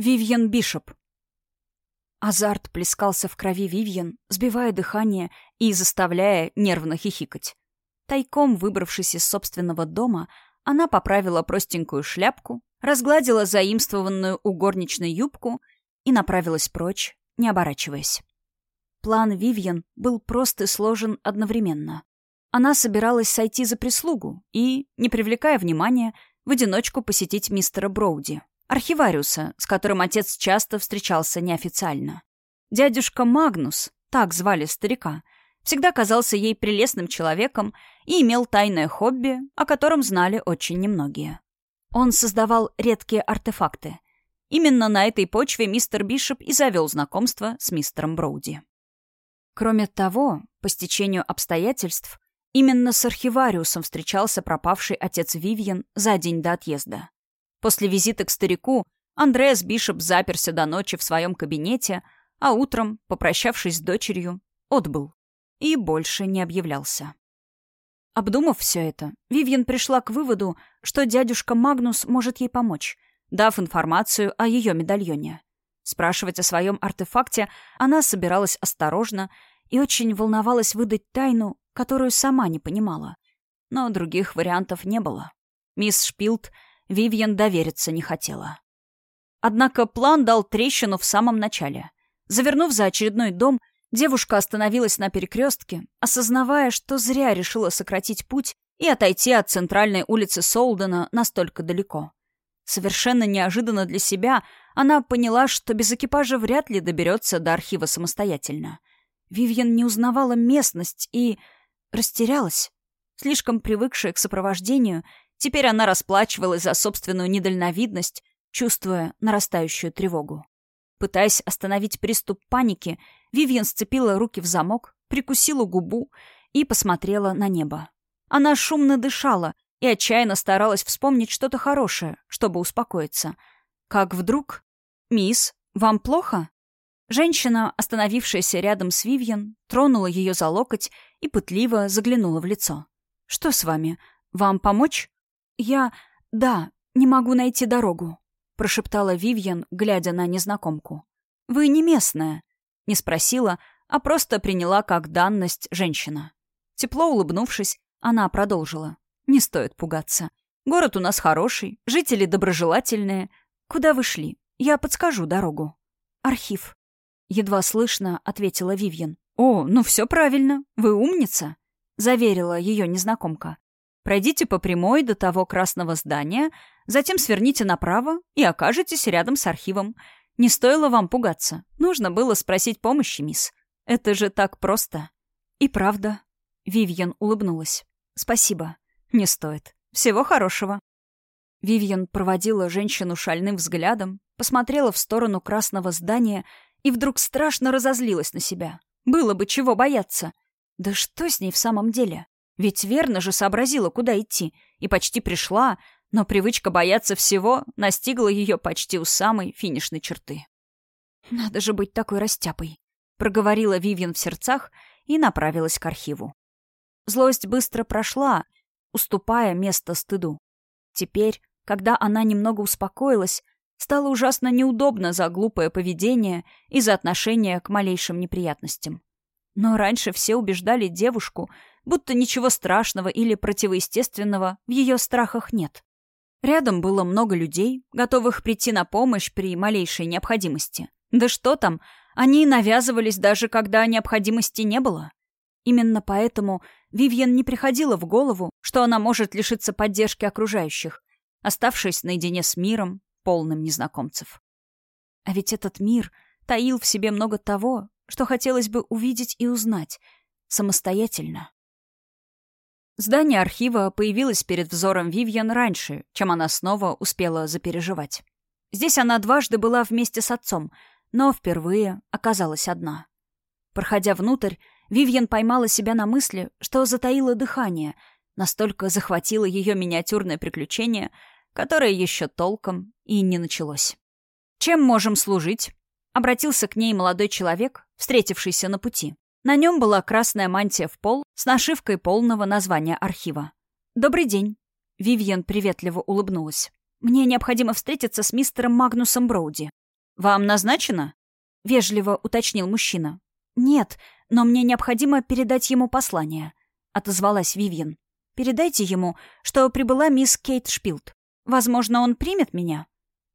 Вивьен Бишоп. Азарт плескался в крови Вивьен, сбивая дыхание и заставляя нервно хихикать. Тайком выбравшись из собственного дома, она поправила простенькую шляпку, разгладила заимствованную у горничной юбку и направилась прочь, не оборачиваясь. План Вивьен был прост и сложен одновременно. Она собиралась сойти за прислугу и, не привлекая внимания, в одиночку посетить мистера Броуди, архивариуса, с которым отец часто встречался неофициально. Дядюшка Магнус, так звали старика, всегда казался ей прелестным человеком и имел тайное хобби, о котором знали очень немногие. Он создавал редкие артефакты. Именно на этой почве мистер Бишоп и завел знакомство с мистером Броуди. Кроме того, по стечению обстоятельств, именно с архивариусом встречался пропавший отец Вивьен за день до отъезда. После визита к старику Андреас Бишоп заперся до ночи в своем кабинете, а утром, попрощавшись с дочерью, отбыл и больше не объявлялся. Обдумав все это, Вивьен пришла к выводу, что дядюшка Магнус может ей помочь, дав информацию о ее медальоне. Спрашивать о своем артефакте она собиралась осторожно и очень волновалась выдать тайну, которую сама не понимала. Но других вариантов не было. Мисс Шпилт Вивьен довериться не хотела. Однако план дал трещину в самом начале. Завернув за очередной дом, девушка остановилась на перекрестке, осознавая, что зря решила сократить путь и отойти от центральной улицы Солдена настолько далеко. Совершенно неожиданно для себя она поняла, что без экипажа вряд ли доберется до архива самостоятельно. Вивьен не узнавала местность и растерялась. Слишком привыкшая к сопровождению, Теперь она расплачивалась за собственную недальновидность, чувствуя нарастающую тревогу. Пытаясь остановить приступ паники, Вивьен сцепила руки в замок, прикусила губу и посмотрела на небо. Она шумно дышала и отчаянно старалась вспомнить что-то хорошее, чтобы успокоиться. Как вдруг... «Мисс, вам плохо?» Женщина, остановившаяся рядом с Вивьен, тронула ее за локоть и пытливо заглянула в лицо. «Что с вами? Вам помочь?» «Я... да, не могу найти дорогу», — прошептала Вивьен, глядя на незнакомку. «Вы не местная?» — не спросила, а просто приняла как данность женщина. Тепло улыбнувшись, она продолжила. «Не стоит пугаться. Город у нас хороший, жители доброжелательные. Куда вы шли? Я подскажу дорогу». «Архив», — едва слышно ответила Вивьен. «О, ну все правильно. Вы умница», — заверила ее незнакомка. Пройдите по прямой до того красного здания, затем сверните направо и окажетесь рядом с архивом. Не стоило вам пугаться. Нужно было спросить помощи, мисс. Это же так просто. И правда. Вивьен улыбнулась. Спасибо. Не стоит. Всего хорошего. Вивьен проводила женщину шальным взглядом, посмотрела в сторону красного здания и вдруг страшно разозлилась на себя. Было бы чего бояться. Да что с ней в самом деле? Ведь верно же сообразила, куда идти, и почти пришла, но привычка бояться всего настигла ее почти у самой финишной черты. «Надо же быть такой растяпой», — проговорила Вивьен в сердцах и направилась к архиву. Злость быстро прошла, уступая место стыду. Теперь, когда она немного успокоилась, стало ужасно неудобно за глупое поведение и за отношение к малейшим неприятностям. Но раньше все убеждали девушку, будто ничего страшного или противоестественного в ее страхах нет. Рядом было много людей, готовых прийти на помощь при малейшей необходимости. Да что там, они навязывались даже когда необходимости не было. Именно поэтому Вивьен не приходила в голову, что она может лишиться поддержки окружающих, оставшись наедине с миром, полным незнакомцев. А ведь этот мир таил в себе много того, что хотелось бы увидеть и узнать самостоятельно. Здание архива появилось перед взором Вивьен раньше, чем она снова успела запереживать. Здесь она дважды была вместе с отцом, но впервые оказалась одна. Проходя внутрь, Вивьен поймала себя на мысли, что затаила дыхание, настолько захватило ее миниатюрное приключение, которое еще толком и не началось. «Чем можем служить?» — обратился к ней молодой человек, встретившийся на пути. На нем была красная мантия в пол с нашивкой полного названия архива. «Добрый день». Вивьен приветливо улыбнулась. «Мне необходимо встретиться с мистером Магнусом Броуди». «Вам назначено?» — вежливо уточнил мужчина. «Нет, но мне необходимо передать ему послание», — отозвалась Вивьен. «Передайте ему, что прибыла мисс Кейт Шпилд. Возможно, он примет меня?»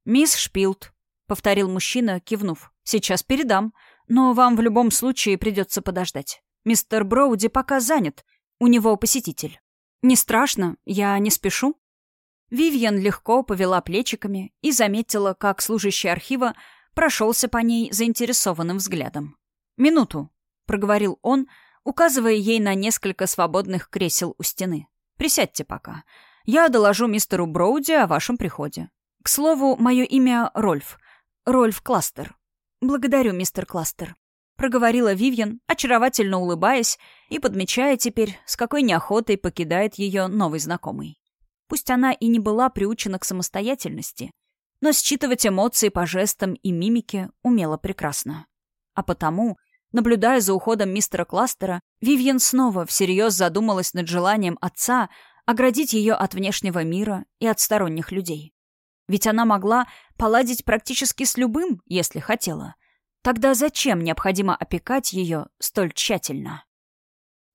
«Мисс Шпилд», — повторил мужчина, кивнув. «Сейчас передам. Но вам в любом случае придется подождать. Мистер Броуди пока занят. У него посетитель». «Не страшно, я не спешу». Вивьен легко повела плечиками и заметила, как служащий архива прошелся по ней заинтересованным взглядом. «Минуту», — проговорил он, указывая ей на несколько свободных кресел у стены. «Присядьте пока. Я доложу мистеру Броуди о вашем приходе. К слову, мое имя Рольф. Рольф Кластер. Благодарю, мистер Кластер. Проговорила Вивьен, очаровательно улыбаясь и подмечая теперь, с какой неохотой покидает ее новый знакомый. Пусть она и не была приучена к самостоятельности, но считывать эмоции по жестам и мимике умела прекрасно. А потому, наблюдая за уходом мистера Кластера, Вивьен снова всерьез задумалась над желанием отца оградить ее от внешнего мира и от сторонних людей. Ведь она могла поладить практически с любым, если хотела. Тогда зачем необходимо опекать ее столь тщательно?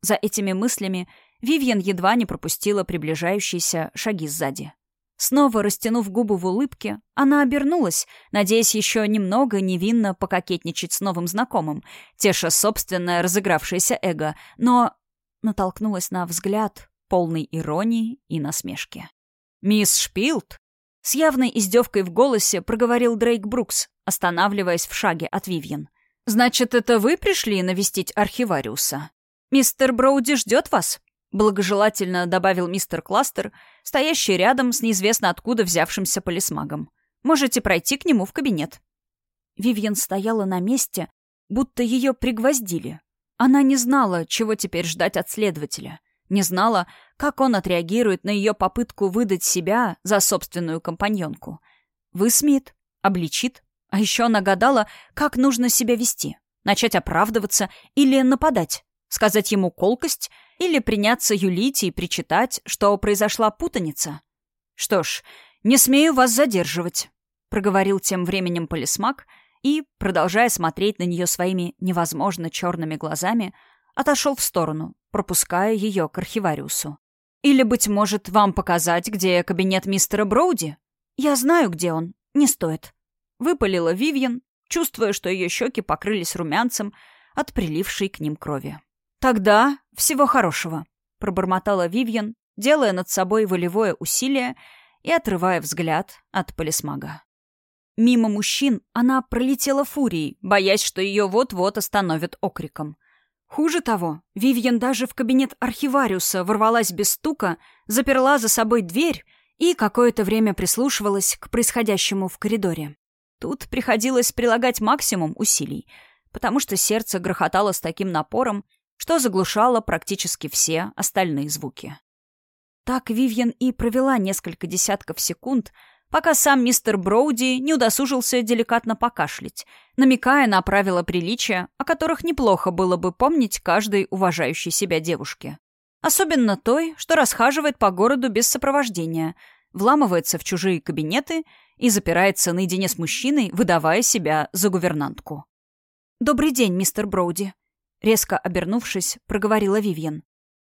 За этими мыслями Вивьен едва не пропустила приближающиеся шаги сзади. Снова растянув губы в улыбке, она обернулась, надеясь еще немного невинно пококетничать с новым знакомым, теша собственное разыгравшееся эго, но натолкнулась на взгляд, полный иронии и насмешки. «Мисс Шпилд?» С явной издевкой в голосе проговорил Дрейк Брукс, останавливаясь в шаге от Вивьен. «Значит, это вы пришли навестить архивариуса? Мистер Броуди ждет вас?» Благожелательно добавил мистер Кластер, стоящий рядом с неизвестно откуда взявшимся полисмагом. «Можете пройти к нему в кабинет». Вивьен стояла на месте, будто ее пригвоздили. Она не знала, чего теперь ждать от следователя. Не знала, как он отреагирует на ее попытку выдать себя за собственную компаньонку. Высмеет, обличит, а еще она гадала, как нужно себя вести. Начать оправдываться или нападать, сказать ему колкость или приняться юлить и причитать, что произошла путаница. «Что ж, не смею вас задерживать», — проговорил тем временем полисмак и, продолжая смотреть на нее своими невозможно черными глазами, отошел в сторону, пропуская ее к архивариусу. «Или, быть может, вам показать, где кабинет мистера Броуди?» «Я знаю, где он. Не стоит». Выпалила Вивьен, чувствуя, что ее щеки покрылись румянцем от прилившей к ним крови. «Тогда всего хорошего», — пробормотала Вивьен, делая над собой волевое усилие и отрывая взгляд от полисмага. Мимо мужчин она пролетела фурией, боясь, что ее вот-вот остановят окриком. Хуже того, Вивьен даже в кабинет архивариуса ворвалась без стука, заперла за собой дверь и какое-то время прислушивалась к происходящему в коридоре. Тут приходилось прилагать максимум усилий, потому что сердце грохотало с таким напором, что заглушало практически все остальные звуки. Так Вивьен и провела несколько десятков секунд, пока сам мистер Броуди не удосужился деликатно покашлять, намекая на правила приличия, о которых неплохо было бы помнить каждой уважающей себя девушке. Особенно той, что расхаживает по городу без сопровождения, вламывается в чужие кабинеты и запирается наедине с мужчиной, выдавая себя за гувернантку. «Добрый день, мистер Броуди», — резко обернувшись, проговорила Вивьен.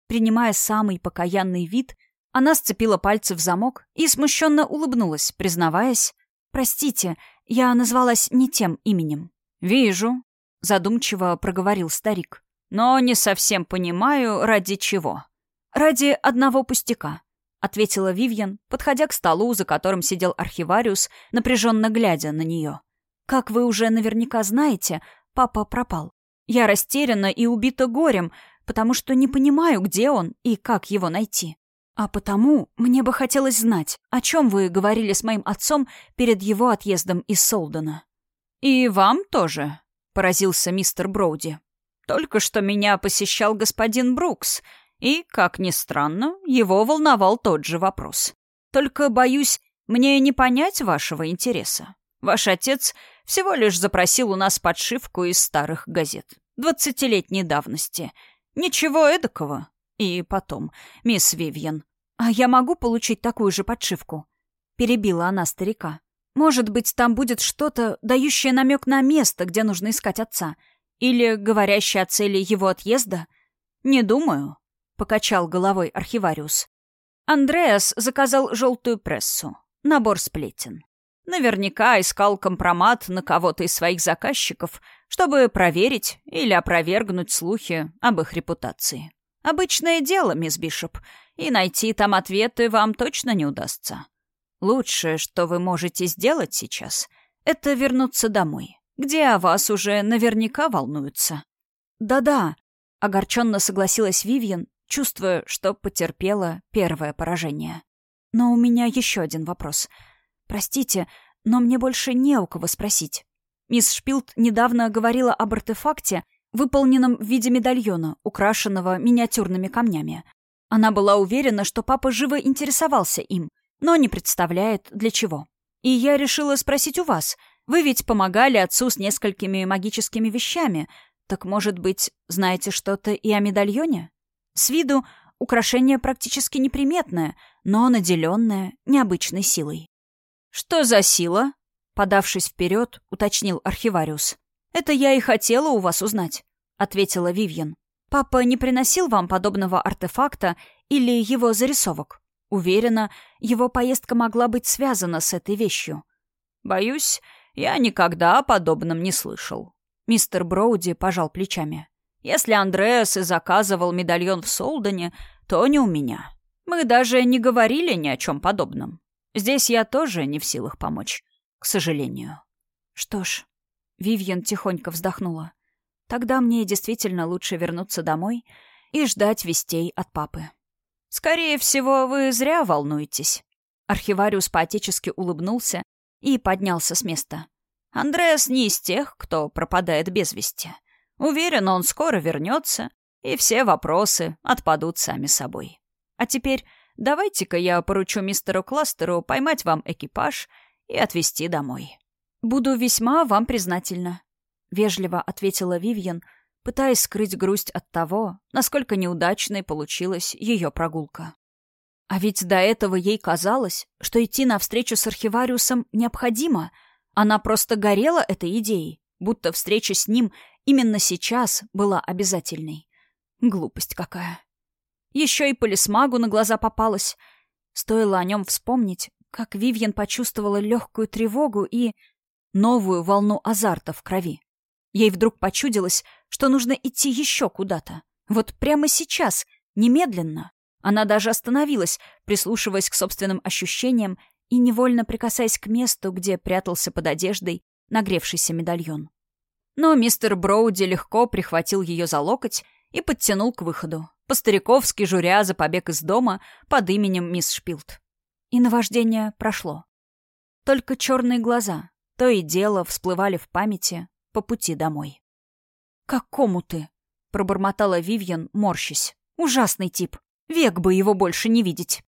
Принимая самый покаянный вид, она сцепила пальцы в замок и смущенно улыбнулась, признаваясь, «Простите, я назвалась не тем именем». «Вижу», — задумчиво проговорил старик. «Но не совсем понимаю, ради чего». «Ради одного пустяка», — ответила Вивьен, подходя к столу, за которым сидел архивариус, напряженно глядя на нее. «Как вы уже наверняка знаете, папа пропал. Я растеряна и убита горем, потому что не понимаю, где он и как его найти. А потому мне бы хотелось знать, о чем вы говорили с моим отцом перед его отъездом из Солдена. «И вам тоже», — поразился мистер Броуди. «Только что меня посещал господин Брукс, и, как ни странно, его волновал тот же вопрос. Только, боюсь, мне не понять вашего интереса. Ваш отец всего лишь запросил у нас подшивку из старых газет. Двадцатилетней давности. Ничего эдакого. И потом, мисс Вивьен, а я могу получить такую же подшивку? Перебила она старика. Может быть, там будет что-то, дающее намек на место, где нужно искать отца? Или говорящее о цели его отъезда? Не думаю, — покачал головой архивариус. Андреас заказал желтую прессу. Набор сплетен. Наверняка искал компромат на кого-то из своих заказчиков, чтобы проверить или опровергнуть слухи об их репутации. Обычное дело, мисс Бишоп, и найти там ответы вам точно не удастся. Лучшее, что вы можете сделать сейчас, это вернуться домой, где о вас уже наверняка волнуются. Да-да, огорченно согласилась Вивьен, чувствуя, что потерпела первое поражение. Но у меня еще один вопрос — «Простите, но мне больше не у кого спросить». Мисс Шпилт недавно говорила об артефакте, выполненном в виде медальона, украшенного миниатюрными камнями. Она была уверена, что папа живо интересовался им, но не представляет, для чего. И я решила спросить у вас. Вы ведь помогали отцу с несколькими магическими вещами. Так, может быть, знаете что-то и о медальоне? С виду украшение практически неприметное, но наделенное необычной силой. «Что за сила?» — подавшись вперед, уточнил архивариус. «Это я и хотела у вас узнать», — ответила Вивьен. «Папа не приносил вам подобного артефакта или его зарисовок? Уверена, его поездка могла быть связана с этой вещью». «Боюсь, я никогда о подобном не слышал». Мистер Броуди пожал плечами. «Если Андреас и заказывал медальон в Солдане, то не у меня. Мы даже не говорили ни о чем подобном. Здесь я тоже не в силах помочь, к сожалению. Что ж, Вивьен тихонько вздохнула. Тогда мне действительно лучше вернуться домой и ждать вестей от папы. Скорее всего, вы зря волнуетесь. Архивариус поотечески улыбнулся и поднялся с места. Андреас не из тех, кто пропадает без вести. Уверен, он скоро вернется, и все вопросы отпадут сами собой. А теперь Давайте-ка я поручу мистеру Кластеру поймать вам экипаж и отвезти домой. Буду весьма вам признательна, вежливо ответила Вивьен, пытаясь скрыть грусть от того, насколько неудачной получилась ее прогулка. А ведь до этого ей казалось, что идти навстречу с архивариусом необходимо. Она просто горела этой идеей, будто встреча с ним именно сейчас была обязательной. Глупость какая. Еще и полисмагу на глаза попалась. Стоило о нем вспомнить, как Вивьен почувствовала легкую тревогу и новую волну азарта в крови. Ей вдруг почудилось, что нужно идти еще куда-то. Вот прямо сейчас, немедленно. Она даже остановилась, прислушиваясь к собственным ощущениям и невольно прикасаясь к месту, где прятался под одеждой нагревшийся медальон. Но мистер Броуди легко прихватил ее за локоть и подтянул к выходу, по-стариковски журя за побег из дома под именем мисс Шпилт. И наваждение прошло. Только черные глаза то и дело всплывали в памяти по пути домой. «Какому ты?» — пробормотала Вивьен, морщась. «Ужасный тип. Век бы его больше не видеть».